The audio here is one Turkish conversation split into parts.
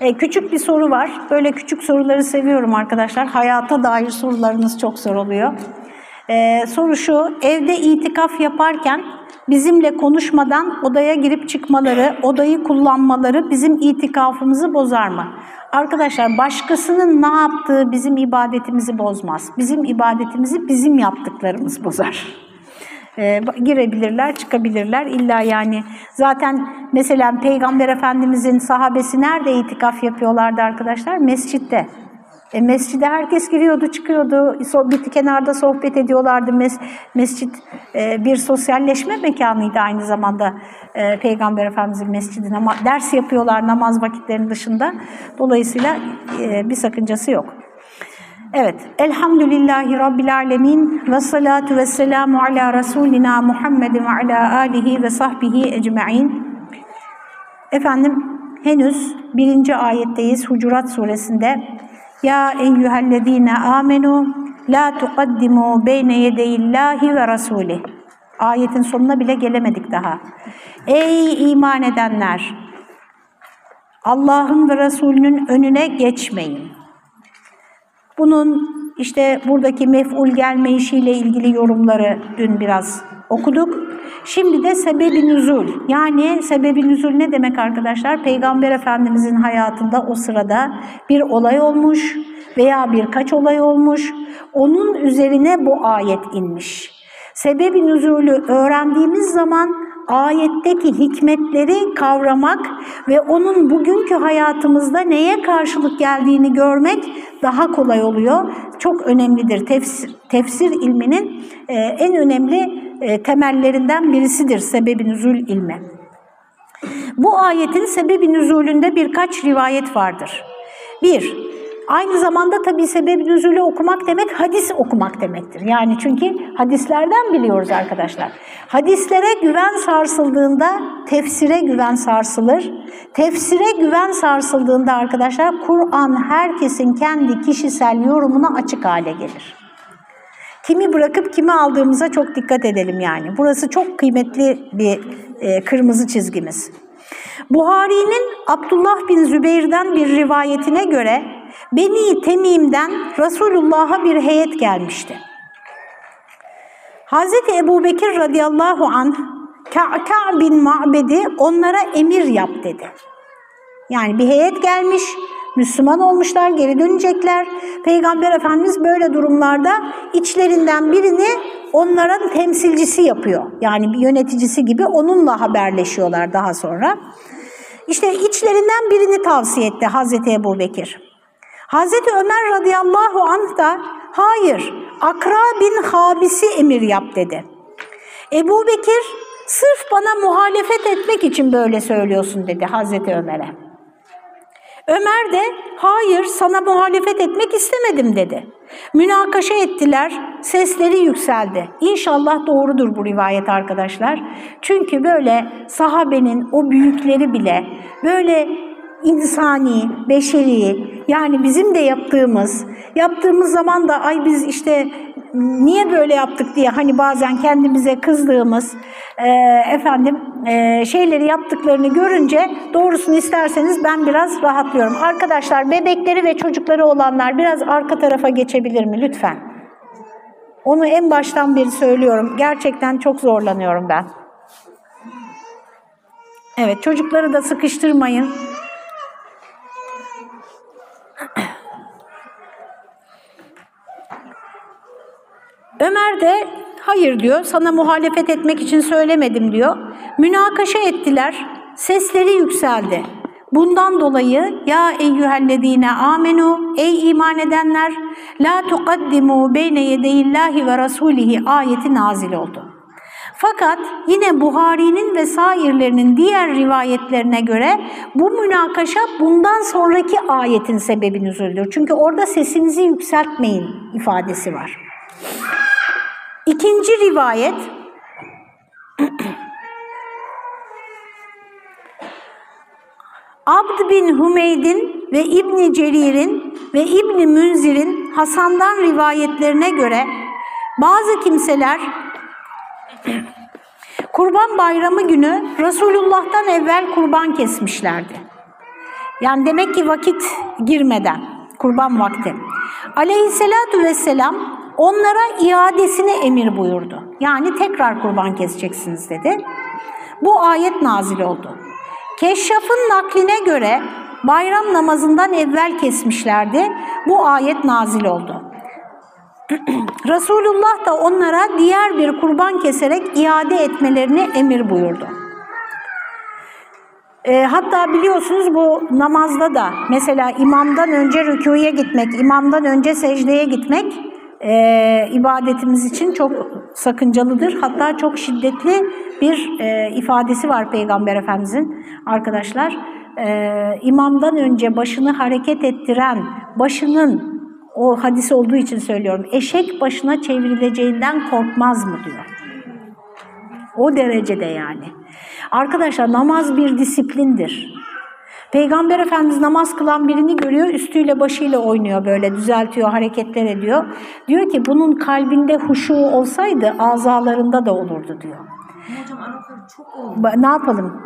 E, küçük bir soru var. Böyle küçük soruları seviyorum arkadaşlar. Hayata dair sorularınız çok zor oluyor. E, soru şu, evde itikaf yaparken bizimle konuşmadan odaya girip çıkmaları, odayı kullanmaları bizim itikafımızı bozar mı? Arkadaşlar başkasının ne yaptığı bizim ibadetimizi bozmaz. Bizim ibadetimizi bizim yaptıklarımız bozar. Ee, girebilirler, çıkabilirler. İlla yani zaten mesela Peygamber Efendimizin sahabesi nerede itikaf yapıyorlardı arkadaşlar? Mescitte. E, mescide herkes giriyordu, çıkıyordu, bir kenarda sohbet ediyorlardı. Mes, mescit e, bir sosyalleşme mekanıydı aynı zamanda e, Peygamber Efendimizin mescidine. Ama ders yapıyorlar namaz vakitlerinin dışında. Dolayısıyla e, bir sakıncası yok. Evet, Elhamdülillahi Rabbil Alemin ve salatu ve selamu ala Resulina Muhammedin ve ala alihi ve sahbihi ecma'in. Efendim, henüz birinci ayetteyiz Hucurat suresinde. Ya eyyühellezine amenu la tuqaddimu beyne yedeyillahi ve rasulih. Ayetin sonuna bile gelemedik daha. Ey iman edenler! Allah'ın ve Resulünün önüne geçmeyin. Bunun işte buradaki mef'ul gelme işiyle ilgili yorumları dün biraz okuduk. Şimdi de sebebi nüzul. Yani sebebi nüzul ne demek arkadaşlar? Peygamber Efendimizin hayatında o sırada bir olay olmuş veya birkaç olay olmuş. Onun üzerine bu ayet inmiş. Sebebi nüzulü öğrendiğimiz zaman ayetteki hikmetleri kavramak ve onun bugünkü hayatımızda neye karşılık geldiğini görmek daha kolay oluyor. Çok önemlidir. Tefsir, tefsir ilminin e, en önemli e, temellerinden birisidir sebebi nüzul ilmi. Bu ayetin sebebi nüzulünde birkaç rivayet vardır. Bir, Aynı zamanda tabii sebep nüzulü okumak demek hadis okumak demektir. Yani çünkü hadislerden biliyoruz arkadaşlar. Hadislere güven sarsıldığında tefsire güven sarsılır. Tefsire güven sarsıldığında arkadaşlar Kur'an herkesin kendi kişisel yorumuna açık hale gelir. Kimi bırakıp kimi aldığımıza çok dikkat edelim yani. Burası çok kıymetli bir e, kırmızı çizgimiz. Buhari'nin Abdullah bin Zübeyir'den bir rivayetine göre Beni Temim'den Resulullah'a bir heyet gelmişti. Hazreti Ebu Bekir radıyallahu anh Ka'ka bin Ma'bedi onlara emir yap dedi. Yani bir heyet gelmiş, Müslüman olmuşlar, geri dönecekler. Peygamber Efendimiz böyle durumlarda içlerinden birini onların temsilcisi yapıyor. Yani bir yöneticisi gibi onunla haberleşiyorlar daha sonra. İşte içlerinden birini tavsiye etti Hazreti Ebu Bekir. Hazreti Ömer radıyallahu anh da hayır Akra bin Habis'i emir yap dedi. Ebu Bekir sırf bana muhalefet etmek için böyle söylüyorsun dedi Hazreti Ömer'e. Ömer de hayır sana muhalefet etmek istemedim dedi. Münakaşa ettiler, sesleri yükseldi. İnşallah doğrudur bu rivayet arkadaşlar. Çünkü böyle sahabenin o büyükleri bile böyle insani, beşeri yani bizim de yaptığımız, yaptığımız zaman da ay biz işte niye böyle yaptık diye hani bazen kendimize kızdığımız e, efendim e, şeyleri yaptıklarını görünce doğrusunu isterseniz ben biraz rahatlıyorum. Arkadaşlar bebekleri ve çocukları olanlar biraz arka tarafa geçebilir mi lütfen? Onu en baştan beri söylüyorum. Gerçekten çok zorlanıyorum ben. Evet çocukları da sıkıştırmayın. De hayır diyor, sana muhalefet etmek için söylemedim diyor. Münakaşa ettiler, sesleri yükseldi. Bundan dolayı ya eyyühellezine amenu ey iman edenler la tuqaddimu beyne yedeyillahi ve rasulihi ayeti nazil oldu. Fakat yine Buhari'nin ve sairlerinin diğer rivayetlerine göre bu münakaşa bundan sonraki ayetin sebebi nüzuldür. Çünkü orada sesinizi yükseltmeyin ifadesi var. İkinci rivayet Abd bin Humeyd'in ve İbni Cerir'in ve İbni Münzir'in Hasan'dan rivayetlerine göre bazı kimseler Kurban bayramı günü Resulullah'tan evvel kurban kesmişlerdi. Yani demek ki vakit girmeden, kurban vakti. Aleyhisselatu vesselam onlara iadesini emir buyurdu. Yani tekrar kurban keseceksiniz dedi. Bu ayet nazil oldu. Keşşaf'ın nakline göre bayram namazından evvel kesmişlerdi. Bu ayet nazil oldu. Resulullah da onlara diğer bir kurban keserek iade etmelerini emir buyurdu. E, hatta biliyorsunuz bu namazda da mesela imamdan önce rükuya gitmek, imamdan önce secdeye gitmek e, ibadetimiz için çok sakıncalıdır. Hatta çok şiddetli bir e, ifadesi var Peygamber Efendimizin arkadaşlar. E, imamdan önce başını hareket ettiren, başının o hadis olduğu için söylüyorum, eşek başına çevrileceğinden korkmaz mı diyor. O derecede yani. Arkadaşlar namaz bir disiplindir. Peygamber Efendimiz namaz kılan birini görüyor, üstüyle başıyla oynuyor böyle, düzeltiyor, hareketler ediyor. Diyor ki bunun kalbinde huşu olsaydı azalarında da olurdu diyor. Hocam Araplar çok oldu. Ne yapalım?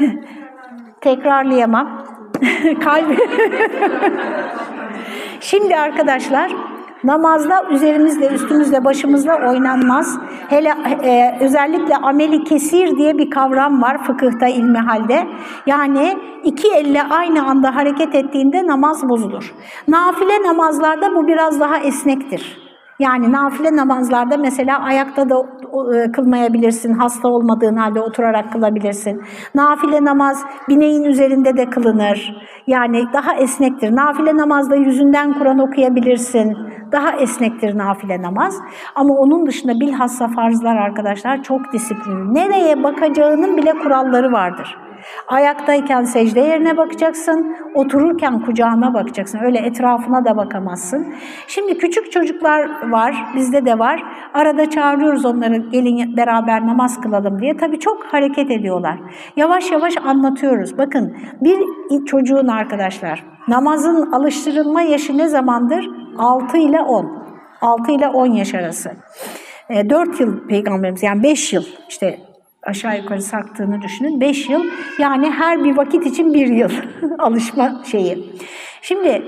Tekrarlayamam. Kalbi. Şimdi arkadaşlar Namazda üzerimizle, üstümüzle, başımızla oynanmaz. Hele e, özellikle ameli kesir diye bir kavram var fıkıhta ilmi halde. Yani iki elle aynı anda hareket ettiğinde namaz bozulur. Nafile namazlarda bu biraz daha esnektir. Yani nafile namazlarda mesela ayakta da e, kılmayabilirsin, hasta olmadığın halde oturarak kılabilirsin. Nafile namaz bineğin üzerinde de kılınır. Yani daha esnektir. Nafile namazda yüzünden Kur'an okuyabilirsin. Daha esnektir nafile namaz. Ama onun dışında bilhassa farzlar arkadaşlar çok disiplinli. Nereye bakacağının bile kuralları vardır. Ayaktayken secde yerine bakacaksın, otururken kucağına bakacaksın. Öyle etrafına da bakamazsın. Şimdi küçük çocuklar var, bizde de var. Arada çağırıyoruz onları gelin beraber namaz kılalım diye. Tabii çok hareket ediyorlar. Yavaş yavaş anlatıyoruz. Bakın bir çocuğun arkadaşlar namazın alıştırılma yaşı ne zamandır? 6 ile 10. 6 ile 10 yaş arası. 4 e, yıl peygamberimiz yani 5 yıl işte aşağı yukarı sarktığını düşünün. 5 yıl yani her bir vakit için bir yıl alışma şeyi. Şimdi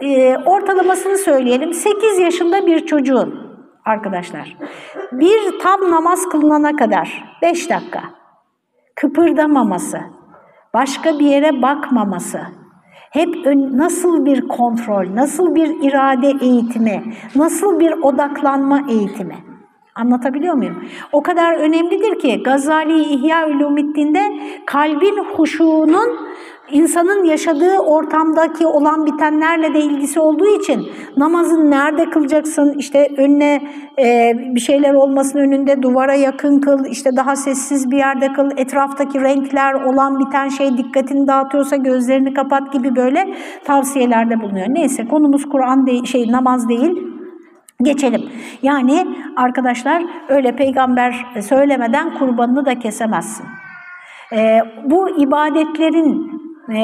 e, ortalamasını söyleyelim. 8 yaşında bir çocuğun arkadaşlar bir tam namaz kılınana kadar 5 dakika kıpırdamaması, başka bir yere bakmaması, hep ön, nasıl bir kontrol, nasıl bir irade eğitimi, nasıl bir odaklanma eğitimi. Anlatabiliyor muyum? O kadar önemlidir ki Gazali İhya Ulumiddin'de kalbin huşuğunun insanın yaşadığı ortamdaki olan bitenlerle de ilgisi olduğu için namazın nerede kılacaksın, işte önüne e, bir şeyler olmasın önünde duvara yakın kıl, işte daha sessiz bir yerde kıl, etraftaki renkler olan biten şey dikkatini dağıtıyorsa gözlerini kapat gibi böyle tavsiyelerde bulunuyor. Neyse konumuz Kur'an şey namaz değil. Geçelim. Yani arkadaşlar öyle peygamber söylemeden kurbanını da kesemezsin. Ee, bu ibadetlerin e,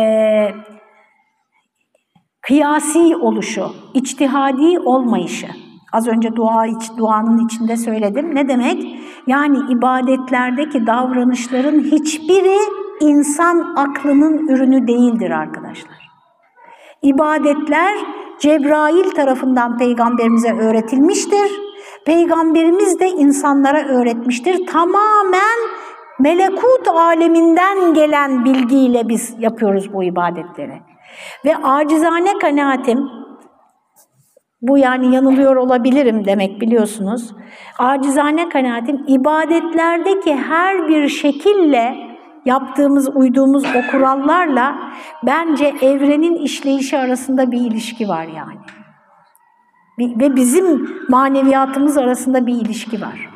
kıyasi oluşu, içtihadi olmayışı. Az önce dua iç, duanın içinde söyledim. Ne demek? Yani ibadetlerdeki davranışların hiçbiri insan aklının ürünü değildir arkadaşlar. İbadetler Cebrail tarafından peygamberimize öğretilmiştir. Peygamberimiz de insanlara öğretmiştir. Tamamen melekut aleminden gelen bilgiyle biz yapıyoruz bu ibadetleri. Ve acizane kanaatim, bu yani yanılıyor olabilirim demek biliyorsunuz. Acizane kanaatim ibadetlerdeki her bir şekille yaptığımız, uyduğumuz o kurallarla bence evrenin işleyişi arasında bir ilişki var yani. Ve bizim maneviyatımız arasında bir ilişki var.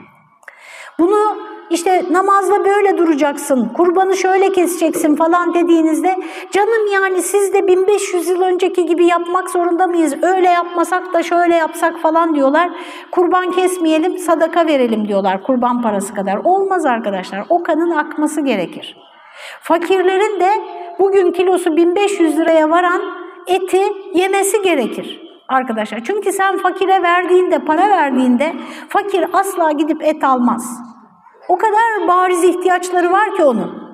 Bunu işte namazda böyle duracaksın, kurbanı şöyle keseceksin falan dediğinizde canım yani siz de 1500 yıl önceki gibi yapmak zorunda mıyız? Öyle yapmasak da şöyle yapsak falan diyorlar. Kurban kesmeyelim, sadaka verelim diyorlar kurban parası kadar. Olmaz arkadaşlar. O kanın akması gerekir. Fakirlerin de bugün kilosu 1500 liraya varan eti yemesi gerekir arkadaşlar. Çünkü sen fakire verdiğinde, para verdiğinde fakir asla gidip et almaz. O kadar bariz ihtiyaçları var ki onun.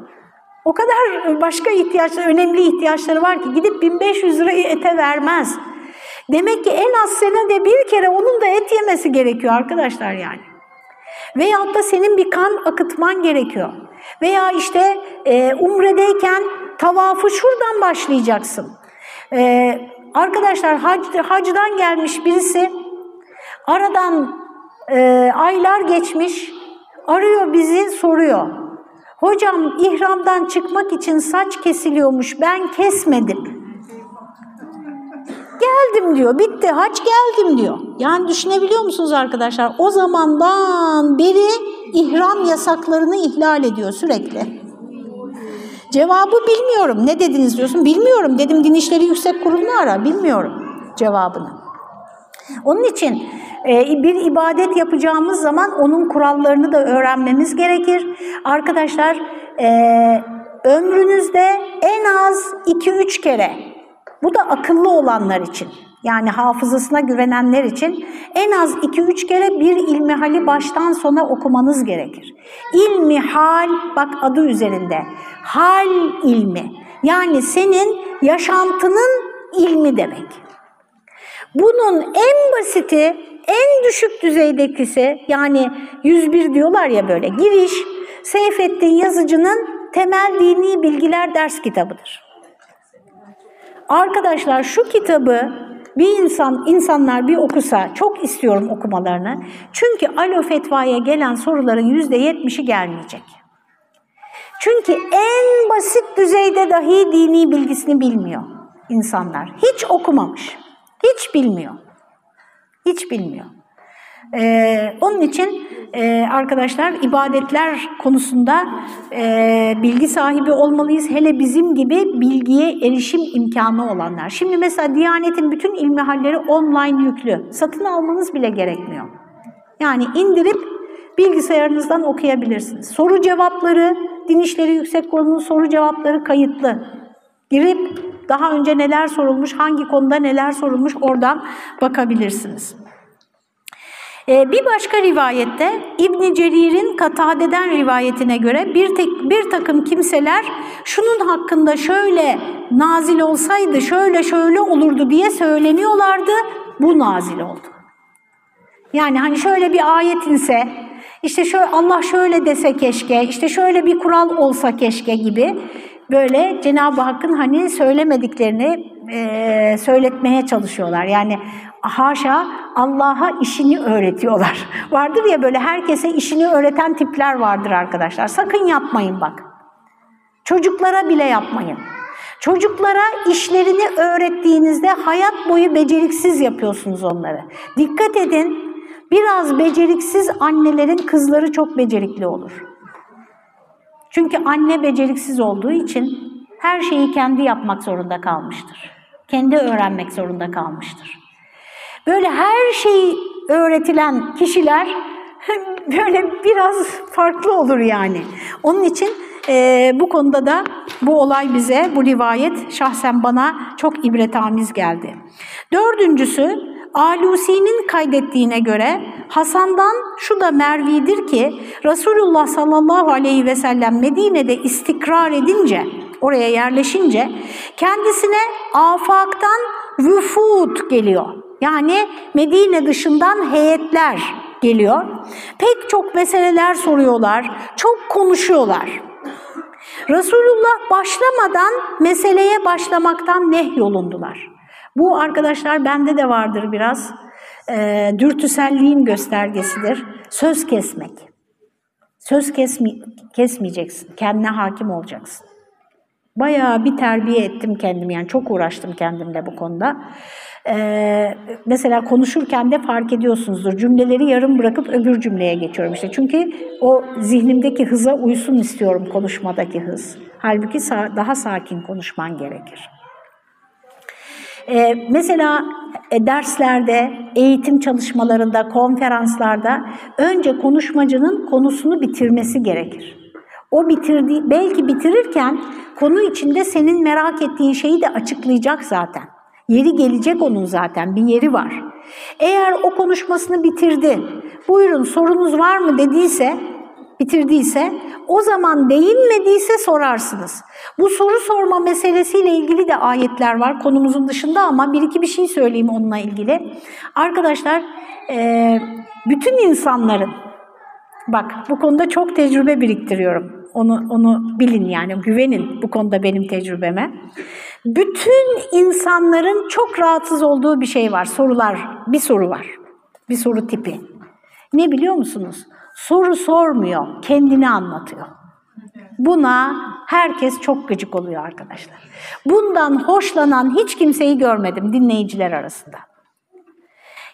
O kadar başka ihtiyaçları, önemli ihtiyaçları var ki gidip 1500 lirayı ete vermez. Demek ki en az senede bir kere onun da et yemesi gerekiyor arkadaşlar yani. Veyahut da senin bir kan akıtman gerekiyor. Veya işte e, umredeyken tavafı şuradan başlayacaksın. E, arkadaşlar hac, hacdan gelmiş birisi aradan e, aylar geçmiş arıyor bizi soruyor. Hocam ihramdan çıkmak için saç kesiliyormuş ben kesmedim. Geldim diyor, bitti, haç geldim diyor. Yani düşünebiliyor musunuz arkadaşlar? O zamandan beri ihram yasaklarını ihlal ediyor sürekli. Cevabı bilmiyorum. Ne dediniz diyorsun? Bilmiyorum. Dedim Din İşleri Yüksek Kurulu'nu ara. Bilmiyorum cevabını. Onun için e, bir ibadet yapacağımız zaman onun kurallarını da öğrenmemiz gerekir. Arkadaşlar e, ömrünüzde en az 2-3 kere bu da akıllı olanlar için yani hafızasına güvenenler için en az 2-3 kere bir ilmihali baştan sona okumanız gerekir. İlmihal bak adı üzerinde hal ilmi yani senin yaşantının ilmi demek. Bunun en basiti, en düşük düzeydekisi yani 101 diyorlar ya böyle giriş Seyfettin Yazıcı'nın Temel Dini Bilgiler ders kitabıdır. Arkadaşlar şu kitabı bir insan insanlar bir okusa çok istiyorum okumalarını. Çünkü alo fetvaya gelen soruların yüzde yetmişi gelmeyecek. Çünkü en basit düzeyde dahi dini bilgisini bilmiyor insanlar. Hiç okumamış. Hiç bilmiyor. Hiç bilmiyor. Ee, onun için e, arkadaşlar ibadetler konusunda e, bilgi sahibi olmalıyız. Hele bizim gibi bilgiye erişim imkanı olanlar. Şimdi mesela Diyanet'in bütün ilmihalleri online yüklü. Satın almanız bile gerekmiyor. Yani indirip bilgisayarınızdan okuyabilirsiniz. Soru cevapları, Din İşleri Yüksek Kurulu'nun soru cevapları kayıtlı. Girip daha önce neler sorulmuş, hangi konuda neler sorulmuş oradan bakabilirsiniz. Ee, bir başka rivayette İbn Cerir'in Katade'den rivayetine göre bir tek bir takım kimseler şunun hakkında şöyle nazil olsaydı şöyle şöyle olurdu diye söyleniyorlardı. Bu nazil oldu. Yani hani şöyle bir ayet inse, işte şöyle Allah şöyle dese keşke, işte şöyle bir kural olsa keşke gibi böyle Cenab-ı Hakk'ın hani söylemediklerini e, söyletmeye çalışıyorlar. Yani haşa Allah'a işini öğretiyorlar. Vardır ya böyle herkese işini öğreten tipler vardır arkadaşlar. Sakın yapmayın bak. Çocuklara bile yapmayın. Çocuklara işlerini öğrettiğinizde hayat boyu beceriksiz yapıyorsunuz onları. Dikkat edin, biraz beceriksiz annelerin kızları çok becerikli olur. Çünkü anne beceriksiz olduğu için her şeyi kendi yapmak zorunda kalmıştır. Kendi öğrenmek zorunda kalmıştır. Böyle her şeyi öğretilen kişiler böyle biraz farklı olur yani. Onun için e, bu konuda da bu olay bize, bu rivayet şahsen bana çok ibretamiz geldi. Dördüncüsü, Alusi'nin kaydettiğine göre Hasan'dan şu da mervidir ki Resulullah sallallahu aleyhi ve sellem Medine'de istikrar edince, oraya yerleşince kendisine afaktan vüfud geliyor. Yani Medine dışından heyetler geliyor. Pek çok meseleler soruyorlar, çok konuşuyorlar. Resulullah başlamadan meseleye başlamaktan nehyolundular. Bu arkadaşlar bende de vardır biraz. E, dürtüselliğin göstergesidir. Söz kesmek. Söz kesme, kesmeyeceksin. Kendine hakim olacaksın. Bayağı bir terbiye ettim kendimi. Yani çok uğraştım kendimle bu konuda. Ee, mesela konuşurken de fark ediyorsunuzdur. Cümleleri yarım bırakıp öbür cümleye geçiyorum işte. Çünkü o zihnimdeki hıza uysun istiyorum konuşmadaki hız. Halbuki daha sakin konuşman gerekir. Ee, mesela e, derslerde, eğitim çalışmalarında, konferanslarda önce konuşmacının konusunu bitirmesi gerekir. O bitirdiği, belki bitirirken konu içinde senin merak ettiğin şeyi de açıklayacak zaten. Yeri gelecek onun zaten, bir yeri var. Eğer o konuşmasını bitirdi, buyurun sorunuz var mı dediyse bitirdiyse o zaman değinmediyse sorarsınız. Bu soru sorma meselesiyle ilgili de ayetler var konumuzun dışında ama bir iki bir şey söyleyeyim onunla ilgili. Arkadaşlar e, bütün insanların bak bu konuda çok tecrübe biriktiriyorum. Onu, onu bilin yani güvenin bu konuda benim tecrübeme. Bütün insanların çok rahatsız olduğu bir şey var sorular bir soru var bir soru tipi. Ne biliyor musunuz? Soru sormuyor, kendini anlatıyor. Buna herkes çok gıcık oluyor arkadaşlar. Bundan hoşlanan hiç kimseyi görmedim dinleyiciler arasında.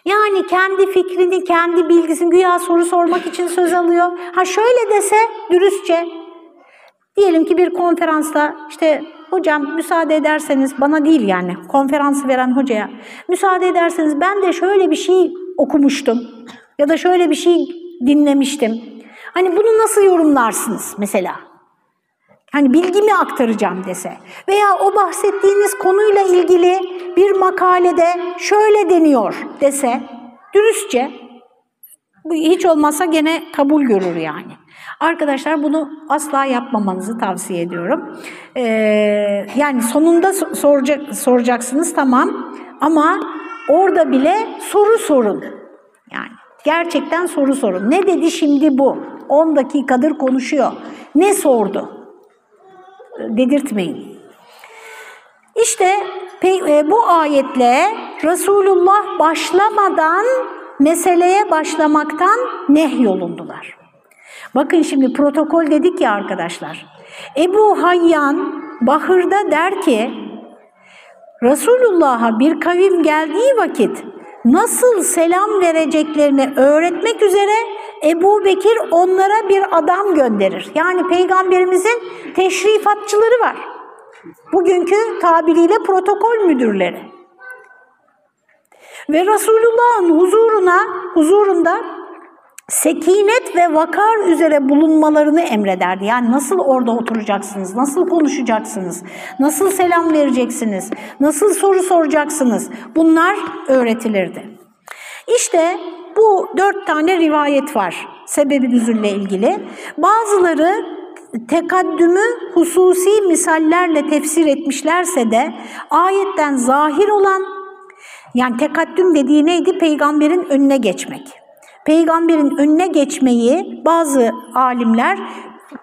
Yani kendi fikrini, kendi bilgisini güya soru sormak için söz alıyor. Ha şöyle dese dürüstçe, diyelim ki bir konferansta işte hocam müsaade ederseniz, bana değil yani konferansı veren hocaya, müsaade ederseniz ben de şöyle bir şey okumuştum ya da şöyle bir şey dinlemiştim. Hani bunu nasıl yorumlarsınız mesela? Hani bilgimi aktaracağım dese veya o bahsettiğiniz konuyla ilgili bir makalede şöyle deniyor dese dürüstçe hiç olmazsa gene kabul görür yani. Arkadaşlar bunu asla yapmamanızı tavsiye ediyorum. Ee, yani sonunda soracak, soracaksınız tamam ama orada bile soru sorun. Gerçekten soru sorun. Ne dedi şimdi bu? 10 dakikadır konuşuyor. Ne sordu? Dedirtmeyin. İşte e, bu ayetle Resulullah başlamadan meseleye başlamaktan nehyolundular. Bakın şimdi protokol dedik ya arkadaşlar. Ebu Hayyan Bahır'da der ki Resulullah'a bir kavim geldiği vakit nasıl selam vereceklerini öğretmek üzere Ebu Bekir onlara bir adam gönderir. Yani peygamberimizin teşrifatçıları var. Bugünkü tabiriyle protokol müdürleri. Ve Resulullah'ın huzuruna, huzurunda sekinet ve vakar üzere bulunmalarını emrederdi. Yani nasıl orada oturacaksınız, nasıl konuşacaksınız, nasıl selam vereceksiniz, nasıl soru soracaksınız bunlar öğretilirdi. İşte bu dört tane rivayet var sebebi nüzulle ilgili. Bazıları tekaddümü hususi misallerle tefsir etmişlerse de ayetten zahir olan yani tekaddüm dediği neydi? Peygamberin önüne geçmek peygamberin önüne geçmeyi bazı alimler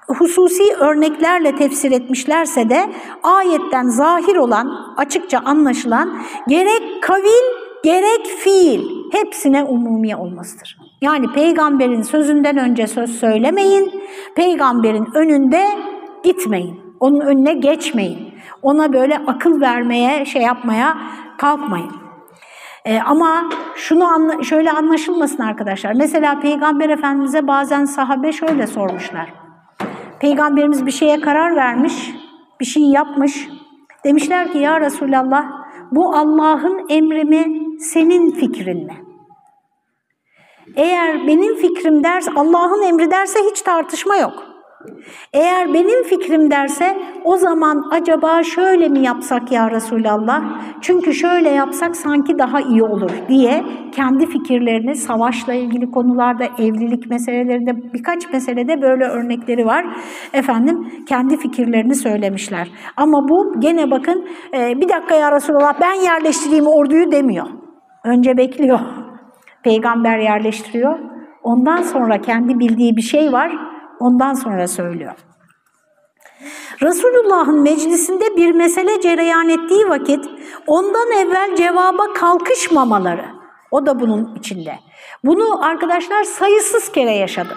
hususi örneklerle tefsir etmişlerse de ayetten zahir olan, açıkça anlaşılan gerek kavil gerek fiil hepsine umumi olmasıdır. Yani peygamberin sözünden önce söz söylemeyin, peygamberin önünde gitmeyin, onun önüne geçmeyin, ona böyle akıl vermeye, şey yapmaya kalkmayın. E, ama şunu anla, şöyle anlaşılmasın arkadaşlar. Mesela Peygamber Efendimiz'e bazen sahabe şöyle sormuşlar. Peygamberimiz bir şeye karar vermiş, bir şey yapmış. Demişler ki ya Resulallah bu Allah'ın emri mi, senin fikrin mi? Eğer benim fikrim derse, Allah'ın emri derse hiç tartışma yok. Eğer benim fikrim derse o zaman acaba şöyle mi yapsak ya Resulallah? Çünkü şöyle yapsak sanki daha iyi olur diye kendi fikirlerini savaşla ilgili konularda, evlilik meselelerinde birkaç meselede böyle örnekleri var. Efendim kendi fikirlerini söylemişler. Ama bu gene bakın e, bir dakika ya Resulallah ben yerleştireyim orduyu demiyor. Önce bekliyor. Peygamber yerleştiriyor. Ondan sonra kendi bildiği bir şey var Ondan sonra söylüyor. Resulullah'ın meclisinde bir mesele cereyan ettiği vakit ondan evvel cevaba kalkışmamaları, o da bunun içinde. Bunu arkadaşlar sayısız kere yaşadım.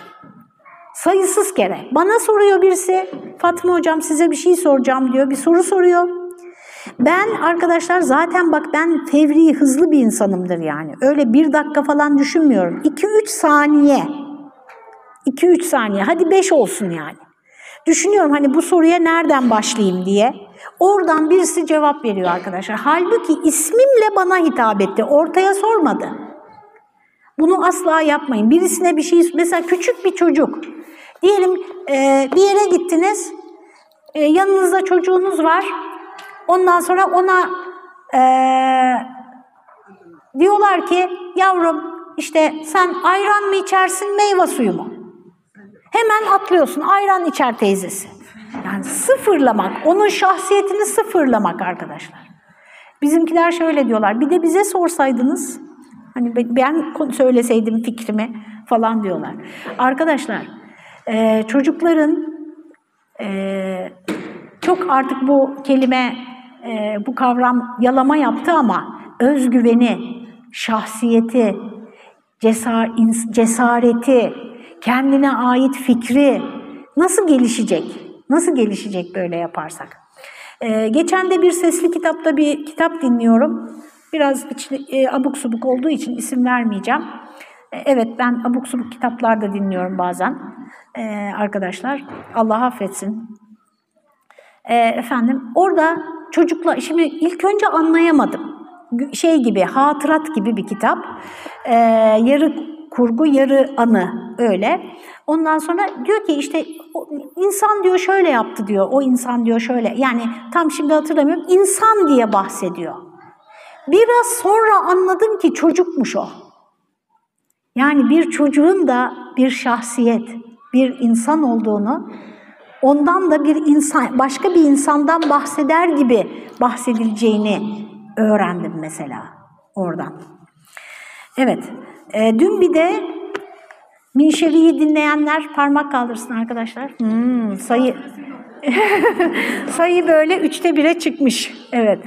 Sayısız kere. Bana soruyor birisi, Fatma hocam size bir şey soracağım diyor, bir soru soruyor. Ben arkadaşlar zaten bak ben fevri, hızlı bir insanımdır yani. Öyle bir dakika falan düşünmüyorum. 2-3 saniye 2-3 saniye hadi 5 olsun yani. Düşünüyorum hani bu soruya nereden başlayayım diye. Oradan birisi cevap veriyor arkadaşlar. Halbuki ismimle bana hitap etti. Ortaya sormadı. Bunu asla yapmayın. Birisine bir şey, mesela küçük bir çocuk. Diyelim e, bir yere gittiniz, e, yanınızda çocuğunuz var. Ondan sonra ona e, diyorlar ki yavrum işte sen ayran mı içersin meyve suyu mu? Hemen atlıyorsun ayran içer teyzesi. Yani sıfırlamak, onun şahsiyetini sıfırlamak arkadaşlar. Bizimkiler şöyle diyorlar, bir de bize sorsaydınız, hani ben söyleseydim fikrimi falan diyorlar. Arkadaşlar, e, çocukların e, çok artık bu kelime, e, bu kavram yalama yaptı ama özgüveni, şahsiyeti, cesar, cesareti, kendine ait fikri nasıl gelişecek? Nasıl gelişecek böyle yaparsak? Ee, geçen de bir sesli kitapta bir kitap dinliyorum. Biraz içli, e, abuk subuk olduğu için isim vermeyeceğim. E, evet ben abuk subuk kitaplar da dinliyorum bazen e, arkadaşlar. Allah affetsin. E, efendim orada çocukla şimdi ilk önce anlayamadım. Şey gibi hatırat gibi bir kitap. E, yarı kurgu yarı anı öyle. Ondan sonra diyor ki işte insan diyor şöyle yaptı diyor. O insan diyor şöyle. Yani tam şimdi hatırlamıyorum. İnsan diye bahsediyor. Biraz sonra anladım ki çocukmuş o. Yani bir çocuğun da bir şahsiyet, bir insan olduğunu, ondan da bir insan, başka bir insandan bahseder gibi bahsedileceğini öğrendim mesela oradan. Evet, e, dün bir de Minşevi'yi dinleyenler parmak kaldırsın arkadaşlar. Hmm, sayı sayı böyle üçte bire çıkmış. Evet.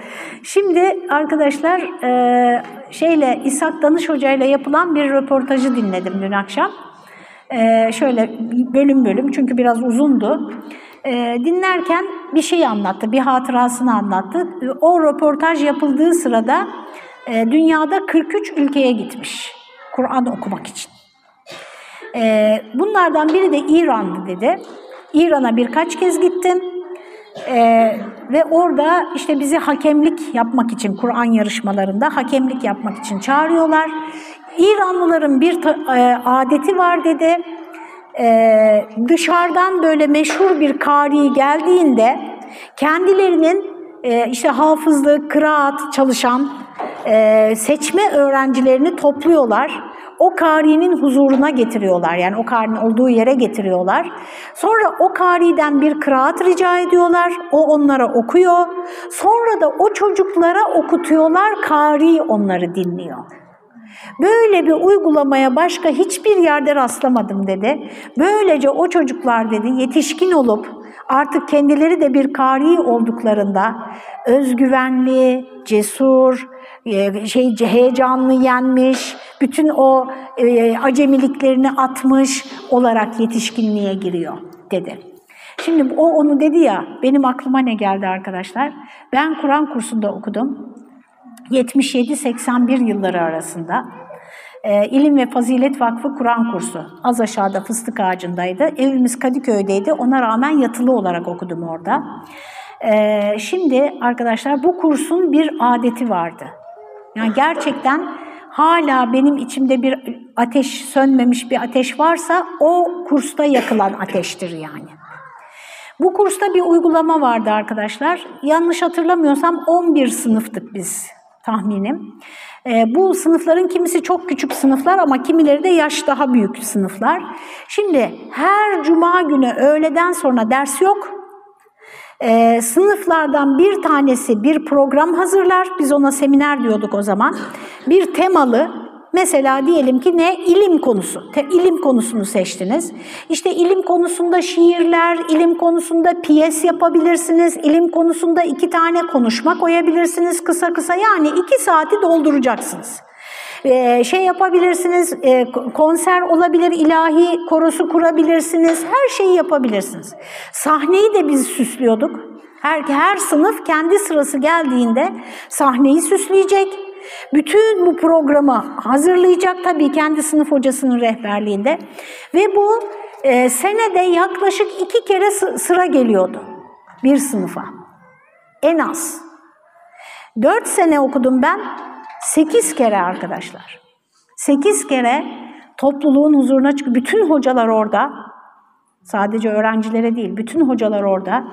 Şimdi arkadaşlar e, şeyle İshak Danış Hoca ile yapılan bir röportajı dinledim dün akşam. E, şöyle bölüm bölüm çünkü biraz uzundu. E, dinlerken bir şey anlattı, bir hatırasını anlattı. O röportaj yapıldığı sırada e, dünyada 43 ülkeye gitmiş Kur'an okumak için. E, bunlardan biri de İran'dı dedi. İran'a birkaç kez gittim. Ee, ve orada işte bizi hakemlik yapmak için Kur'an yarışmalarında hakemlik yapmak için çağırıyorlar. İranlıların bir e, adeti var dedi. Ee, dışarıdan böyle meşhur bir kari geldiğinde kendilerinin e, işte hafızlık, kıraat çalışan e, seçme öğrencilerini topluyorlar o karinin huzuruna getiriyorlar. Yani o karinin olduğu yere getiriyorlar. Sonra o kariden bir kıraat rica ediyorlar. O onlara okuyor. Sonra da o çocuklara okutuyorlar. Kari onları dinliyor. Böyle bir uygulamaya başka hiçbir yerde rastlamadım dedi. Böylece o çocuklar dedi yetişkin olup artık kendileri de bir kari olduklarında özgüvenli, cesur, e, şey heyecanlı yenmiş, bütün o e, acemiliklerini atmış olarak yetişkinliğe giriyor dedi. Şimdi o onu dedi ya, benim aklıma ne geldi arkadaşlar? Ben Kur'an kursunda okudum. 77-81 yılları arasında. E, İlim ve Fazilet Vakfı Kur'an kursu. Az aşağıda fıstık ağacındaydı. Evimiz Kadıköy'deydi. Ona rağmen yatılı olarak okudum orada. E, şimdi arkadaşlar bu kursun bir adeti vardı. Yani gerçekten hala benim içimde bir ateş sönmemiş bir ateş varsa o kursta yakılan ateştir yani. Bu kursta bir uygulama vardı arkadaşlar. Yanlış hatırlamıyorsam 11 sınıftık biz tahminim. E, bu sınıfların kimisi çok küçük sınıflar ama kimileri de yaş daha büyük sınıflar. Şimdi her cuma günü öğleden sonra ders yok e, sınıflardan bir tanesi bir program hazırlar. Biz ona seminer diyorduk o zaman. Bir temalı Mesela diyelim ki ne? İlim konusu. Te, ilim konusunu seçtiniz. İşte ilim konusunda şiirler, ilim konusunda piyes yapabilirsiniz, ilim konusunda iki tane konuşma koyabilirsiniz kısa kısa. Yani iki saati dolduracaksınız. Ee, şey yapabilirsiniz, e, konser olabilir, ilahi korosu kurabilirsiniz, her şeyi yapabilirsiniz. Sahneyi de biz süslüyorduk. Her, her sınıf kendi sırası geldiğinde sahneyi süsleyecek. Bütün bu programı hazırlayacak tabii kendi sınıf hocasının rehberliğinde. Ve bu e, senede yaklaşık iki kere sıra geliyordu bir sınıfa. En az. Dört sene okudum ben, Sekiz kere arkadaşlar. Sekiz kere topluluğun huzuruna çıkıyor. Bütün hocalar orada. Sadece öğrencilere değil, bütün hocalar orada.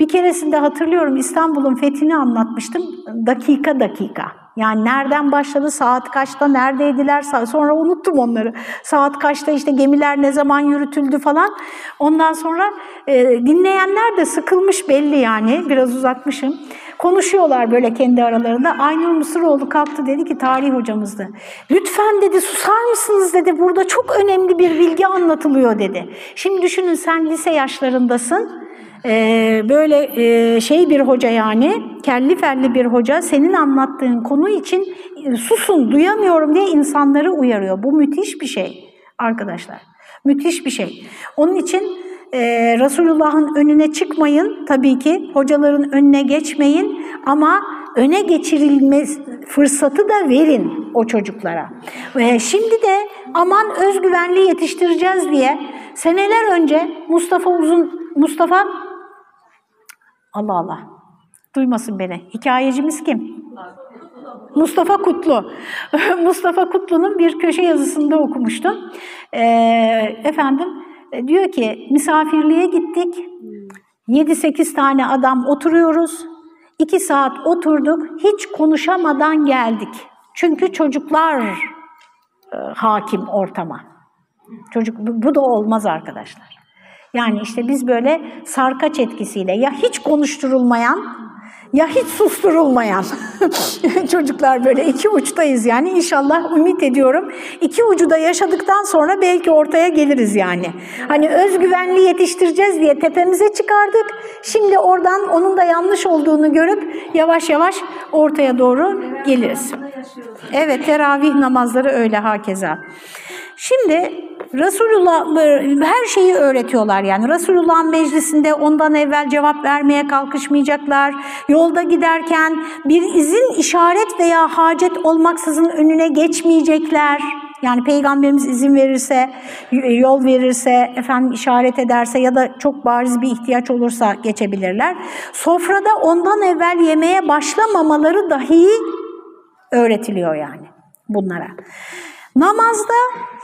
Bir keresinde hatırlıyorum İstanbul'un fethini anlatmıştım. Dakika dakika. Yani nereden başladı, saat kaçta, neredeydiler, sonra unuttum onları. Saat kaçta işte gemiler ne zaman yürütüldü falan. Ondan sonra e, dinleyenler de sıkılmış belli yani, biraz uzatmışım. Konuşuyorlar böyle kendi aralarında. Aynur Mısıroğlu kalktı dedi ki tarih hocamızdı. Lütfen dedi susar mısınız dedi. Burada çok önemli bir bilgi anlatılıyor dedi. Şimdi düşünün sen lise yaşlarındasın. Ee, böyle e, şey bir hoca yani kelli felli bir hoca senin anlattığın konu için e, susun duyamıyorum diye insanları uyarıyor. Bu müthiş bir şey arkadaşlar. Müthiş bir şey. Onun için e, Resulullah'ın önüne çıkmayın tabii ki hocaların önüne geçmeyin ama öne geçirilme fırsatı da verin o çocuklara. Ve şimdi de aman özgüvenli yetiştireceğiz diye seneler önce Mustafa Uzun Mustafa Allah Allah. Duymasın beni. Hikayecimiz kim? Mustafa Kutlu. Mustafa Kutlu'nun bir köşe yazısında okumuştum. Ee, efendim diyor ki misafirliğe gittik. 7-8 tane adam oturuyoruz. 2 saat oturduk. Hiç konuşamadan geldik. Çünkü çocuklar e, hakim ortama. Çocuk bu da olmaz arkadaşlar. Yani işte biz böyle sarkaç etkisiyle ya hiç konuşturulmayan ya hiç susturulmayan çocuklar böyle iki uçtayız yani inşallah ümit ediyorum. iki ucu da yaşadıktan sonra belki ortaya geliriz yani. Hani özgüvenli yetiştireceğiz diye tepemize çıkardık. Şimdi oradan onun da yanlış olduğunu görüp yavaş yavaş ortaya doğru geliriz. Evet teravih namazları öyle hakeza. Şimdi Resulullah her şeyi öğretiyorlar yani. Resulullah'ın meclisinde ondan evvel cevap vermeye kalkışmayacaklar. Yolda giderken bir izin, işaret veya hacet olmaksızın önüne geçmeyecekler. Yani peygamberimiz izin verirse, yol verirse, efendim işaret ederse ya da çok bariz bir ihtiyaç olursa geçebilirler. Sofrada ondan evvel yemeğe başlamamaları dahi öğretiliyor yani bunlara. Namazda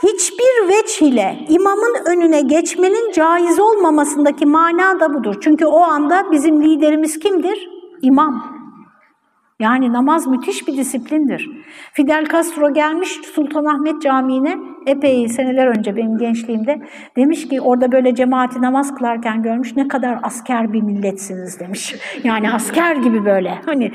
hiçbir veç ile imamın önüne geçmenin caiz olmamasındaki mana da budur. Çünkü o anda bizim liderimiz kimdir? İmam. Yani namaz müthiş bir disiplindir. Fidel Castro gelmiş Sultanahmet Camii'ne epey seneler önce benim gençliğimde demiş ki orada böyle cemaati namaz kılarken görmüş ne kadar asker bir milletsiniz demiş. Yani asker gibi böyle hani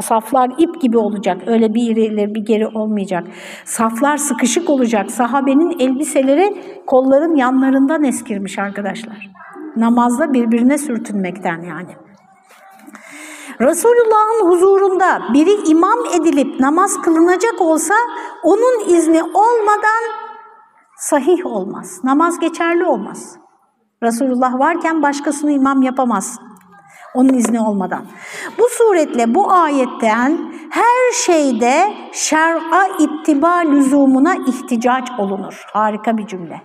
saflar ip gibi olacak öyle bir ileri bir geri olmayacak. Saflar sıkışık olacak. Sahabenin elbiseleri kolların yanlarından eskirmiş arkadaşlar. Namazda birbirine sürtünmekten yani. Resulullah'ın huzurunda biri imam edilip namaz kılınacak olsa onun izni olmadan sahih olmaz. Namaz geçerli olmaz. Resulullah varken başkasını imam yapamaz. Onun izni olmadan. Bu suretle bu ayetten her şeyde şer'a ittiba lüzumuna ihticac olunur. Harika bir cümle.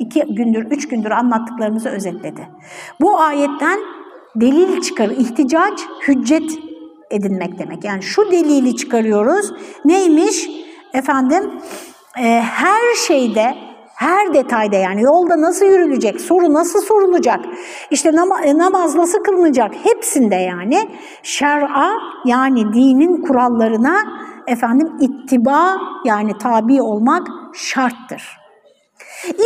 İki gündür, üç gündür anlattıklarımızı özetledi. Bu ayetten delil çıkar. İhticac, hüccet edinmek demek. Yani şu delili çıkarıyoruz. Neymiş? Efendim, e, her şeyde, her detayda yani yolda nasıl yürülecek, soru nasıl sorulacak, işte e, namaz nasıl kılınacak hepsinde yani şer'a yani dinin kurallarına efendim ittiba yani tabi olmak şarttır.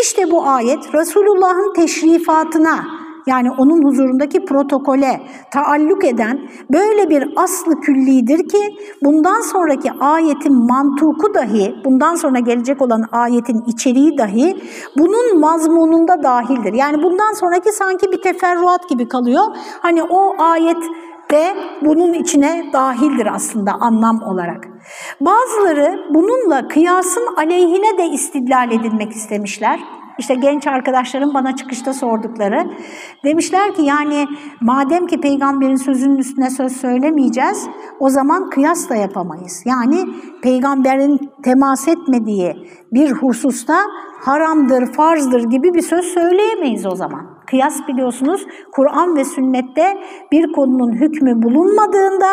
İşte bu ayet Resulullah'ın teşrifatına yani onun huzurundaki protokole taalluk eden böyle bir aslı küllidir ki bundan sonraki ayetin mantuku dahi, bundan sonra gelecek olan ayetin içeriği dahi bunun mazmununda dahildir. Yani bundan sonraki sanki bir teferruat gibi kalıyor. Hani o ayet de bunun içine dahildir aslında anlam olarak. Bazıları bununla kıyasın aleyhine de istidlal edilmek istemişler. İşte genç arkadaşlarım bana çıkışta sordukları. Demişler ki yani madem ki peygamberin sözünün üstüne söz söylemeyeceğiz o zaman kıyas da yapamayız. Yani peygamberin temas etmediği bir hususta haramdır, farzdır gibi bir söz söyleyemeyiz o zaman. Kıyas biliyorsunuz Kur'an ve sünnette bir konunun hükmü bulunmadığında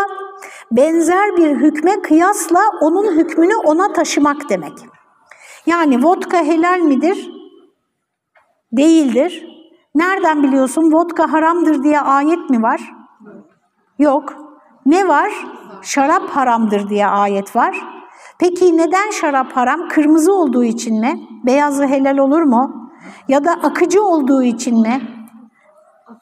benzer bir hükme kıyasla onun hükmünü ona taşımak demek. Yani vodka helal midir? Değildir. Nereden biliyorsun vodka haramdır diye ayet mi var? Yok. ne var? Şarap haramdır diye ayet var. Peki neden şarap haram? Kırmızı olduğu için mi? Beyazı helal olur mu? Ya da akıcı olduğu için mi?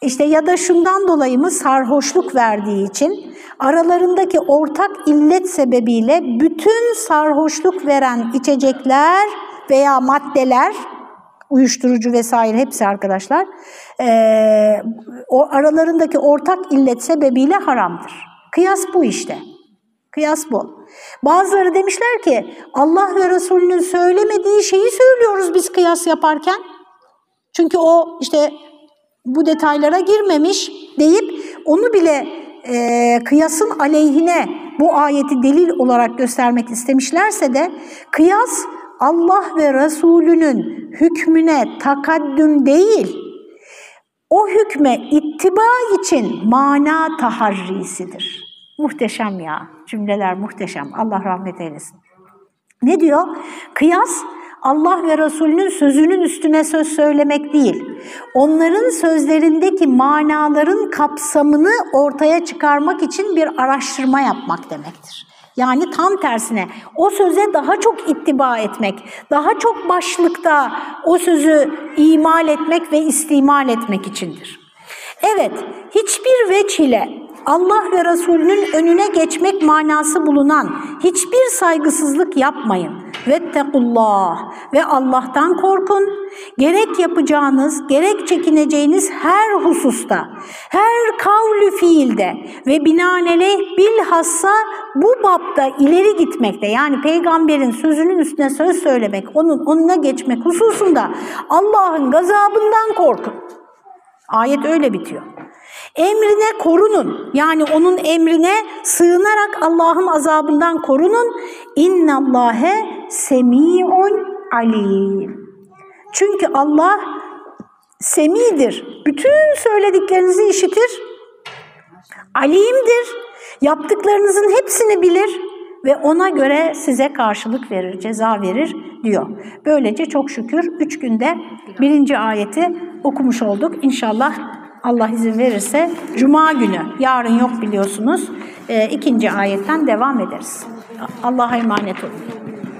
İşte ya da şundan dolayı mı sarhoşluk verdiği için aralarındaki ortak illet sebebiyle bütün sarhoşluk veren içecekler veya maddeler uyuşturucu vesaire hepsi arkadaşlar eee, o aralarındaki ortak illet sebebiyle haramdır. Kıyas bu işte. Kıyas bu. Bazıları demişler ki Allah ve Resulünün söylemediği şeyi söylüyoruz biz kıyas yaparken. Çünkü o işte bu detaylara girmemiş deyip onu bile e, kıyasın aleyhine bu ayeti delil olarak göstermek istemişlerse de kıyas Allah ve Resulünün hükmüne takaddüm değil, o hükme ittiba için mana taharrisidir. Muhteşem ya, cümleler muhteşem. Allah rahmet eylesin. Ne diyor? Kıyas Allah ve Resulünün sözünün üstüne söz söylemek değil. Onların sözlerindeki manaların kapsamını ortaya çıkarmak için bir araştırma yapmak demektir. Yani tam tersine o söze daha çok ittiba etmek, daha çok başlıkta o sözü imal etmek ve istimal etmek içindir. Evet, hiçbir veç ile Allah ve Resulünün önüne geçmek manası bulunan hiçbir saygısızlık yapmayın. Vettekullah ve Allah'tan korkun. Gerek yapacağınız, gerek çekineceğiniz her hususta, her kavlü fiilde ve binaenaleyh bilhassa bu bapta ileri gitmekte yani peygamberin sözünün üstüne söz söylemek, onun onuna geçmek hususunda Allah'ın gazabından korkun. Ayet öyle bitiyor. Emrine korunun. Yani onun emrine sığınarak Allah'ın azabından korunun. İnnallâhe semi'un alim. Çünkü Allah semidir. Bütün söylediklerinizi işitir. Alimdir. Yaptıklarınızın hepsini bilir ve ona göre size karşılık verir, ceza verir diyor. Böylece çok şükür üç günde birinci ayeti okumuş olduk. İnşallah Allah izin verirse Cuma günü, yarın yok biliyorsunuz, e, ikinci ayetten devam ederiz. Allah'a emanet olun.